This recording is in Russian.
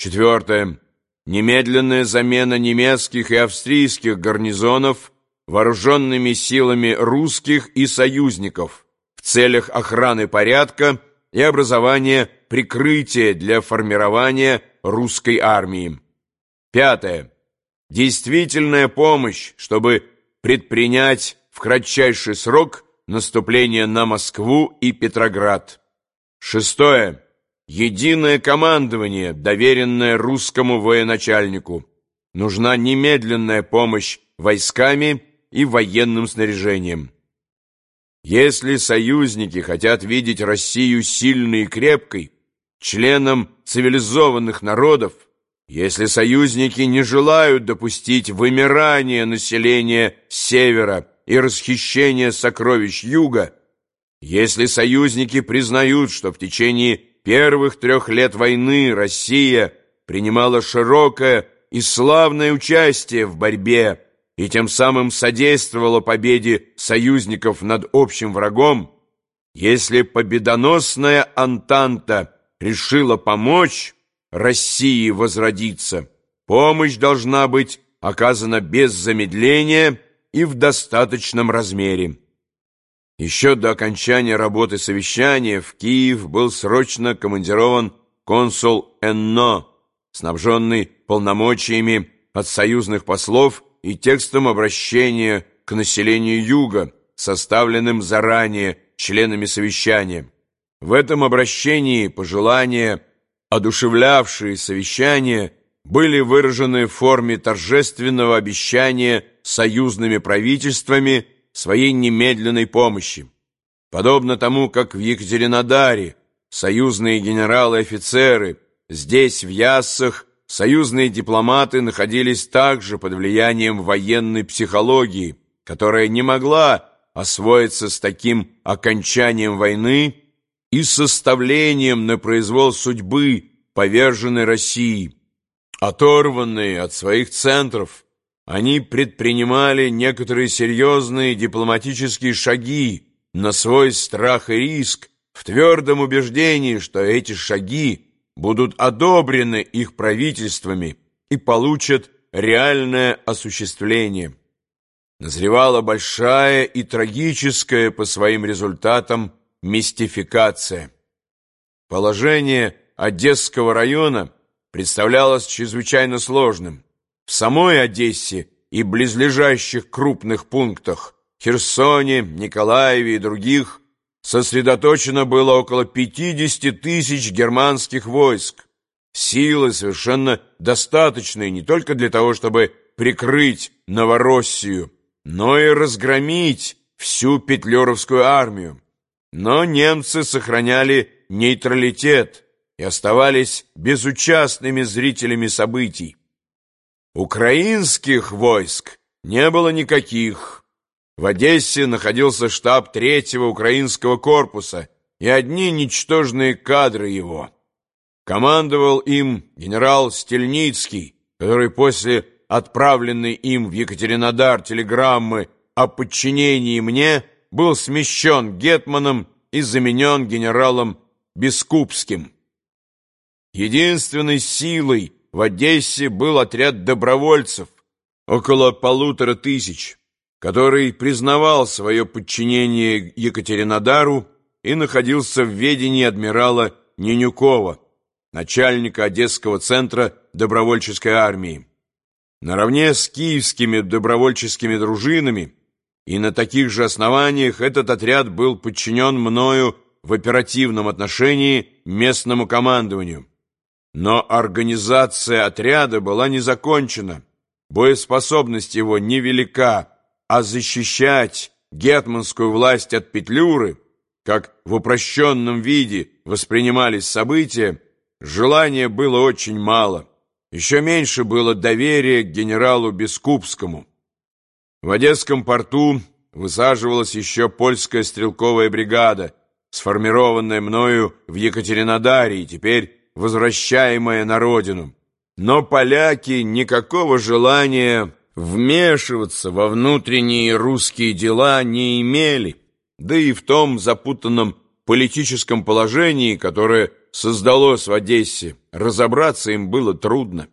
Четвертое. Немедленная замена немецких и австрийских гарнизонов вооруженными силами русских и союзников в целях охраны порядка и образования прикрытия для формирования русской армии. Пятое. Действительная помощь, чтобы предпринять в кратчайший срок наступление на Москву и Петроград. Шестое. Единое командование, доверенное русскому военачальнику. Нужна немедленная помощь войсками и военным снаряжением. Если союзники хотят видеть Россию сильной и крепкой, членом цивилизованных народов, если союзники не желают допустить вымирания населения Севера и расхищения сокровищ Юга, если союзники признают, что в течение первых трех лет войны Россия принимала широкое и славное участие в борьбе и тем самым содействовала победе союзников над общим врагом, если победоносная Антанта решила помочь России возродиться, помощь должна быть оказана без замедления и в достаточном размере. Еще до окончания работы совещания в Киев был срочно командирован консул Энно, снабженный полномочиями от союзных послов и текстом обращения к населению Юга, составленным заранее членами совещания. В этом обращении пожелания, одушевлявшие совещание, были выражены в форме торжественного обещания союзными правительствами своей немедленной помощи. Подобно тому, как в Екатеринодаре союзные генералы и офицеры, здесь, в Яссах, союзные дипломаты находились также под влиянием военной психологии, которая не могла освоиться с таким окончанием войны и составлением на произвол судьбы поверженной России. Оторванные от своих центров, они предпринимали некоторые серьезные дипломатические шаги на свой страх и риск, в твердом убеждении, что эти шаги будут одобрены их правительствами и получат реальное осуществление. Назревала большая и трагическая по своим результатам мистификация. Положение Одесского района представлялось чрезвычайно сложным. В самой Одессе и близлежащих крупных пунктах Херсоне, Николаеве и других сосредоточено было около 50 тысяч германских войск. Силы совершенно достаточные не только для того, чтобы прикрыть Новороссию, но и разгромить всю петлюровскую армию. Но немцы сохраняли нейтралитет и оставались безучастными зрителями событий. Украинских войск не было никаких, в Одессе находился штаб третьего украинского корпуса и одни ничтожные кадры его. Командовал им генерал Стельницкий, который после отправленной им в Екатеринодар телеграммы о подчинении мне был смещен гетманом и заменен генералом Бескупским. Единственной силой в Одессе был отряд добровольцев, около полутора тысяч который признавал свое подчинение Екатеринодару и находился в ведении адмирала Ненюкова, начальника Одесского центра добровольческой армии. Наравне с киевскими добровольческими дружинами и на таких же основаниях этот отряд был подчинен мною в оперативном отношении местному командованию. Но организация отряда была не закончена, боеспособность его невелика, а защищать гетманскую власть от Петлюры, как в упрощенном виде воспринимались события, желания было очень мало. Еще меньше было доверия к генералу Бескупскому. В Одесском порту высаживалась еще польская стрелковая бригада, сформированная мною в Екатеринодаре и теперь возвращаемая на родину. Но поляки никакого желания вмешиваться во внутренние русские дела не имели, да и в том запутанном политическом положении, которое создалось в Одессе, разобраться им было трудно.